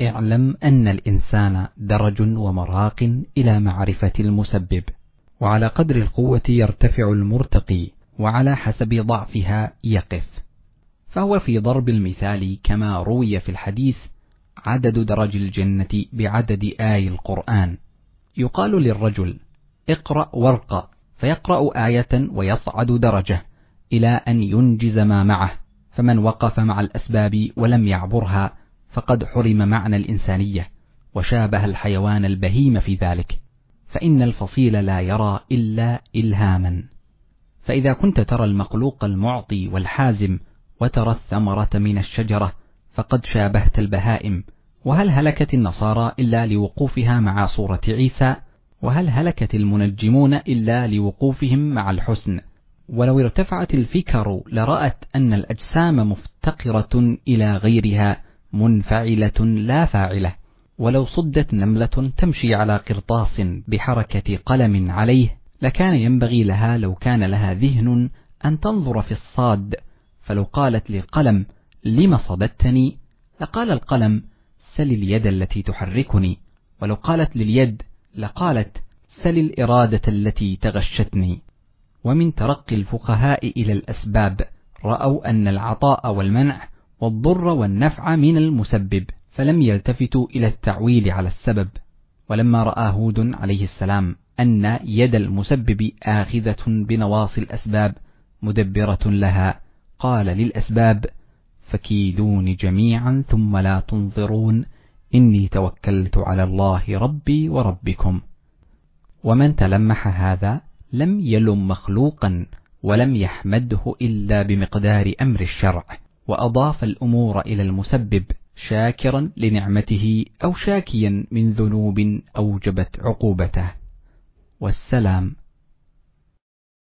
اعلم أن الإنسان درج ومراق إلى معرفة المسبب وعلى قدر القوة يرتفع المرتقي وعلى حسب ضعفها يقف. فهو في ضرب المثال كما روي في الحديث عدد درج الجنة بعدد آي القرآن. يقال للرجل اقرأ وارقى فيقرأ آية ويصعد درجة إلى أن ينجز ما معه فمن وقف مع الأسباب ولم يعبرها فقد حرم معنى الإنسانية وشابه الحيوان البهيم في ذلك فإن الفصيل لا يرى إلا إلهاما. فإذا كنت ترى المخلوق المعطي والحازم وترى الثمرة من الشجرة فقد شابهت البهائم. وهل هلكت النصارى إلا لوقوفها مع صورة عيسى؟ وهل هلكت المنجمون إلا لوقوفهم مع الحسن؟ ولو ارتفعت الفكر لرأت أن الأجسام مفتقرة إلى غيرها. منفعلة لا فاعلة ولو صدت نملة تمشي على قرطاس بحركة قلم عليه لكان ينبغي لها لو كان لها ذهن أن تنظر في الصاد. فلو قالت للقلم لم صددتني؟ لقال القلم سل اليد التي تحركني. ولو قالت لليد لقالت سل الإرادة التي تغشتني. ومن ترقي الفقهاء إلى الأسباب رأوا أن العطاء والمنع والضر والنفع من المسبب فلم يلتفتوا إلى التعويل على السبب. ولما رأى هود عليه السلام أن يد المسبب آخذة بنواصي الأسباب مدبرة لها قال للأسباب فكيدون جميعا ثم لا تنظرون إني توكلت على الله ربي وربكم. ومن تلمح هذا لم يلم مخلوقا ولم يحمده إلا بمقدار أمر الشرع. وأضاف الأمور إلى المسبب شاكرا لنعمته أو شاكيا من ذنوب أوجبت عقوبته. والسلام.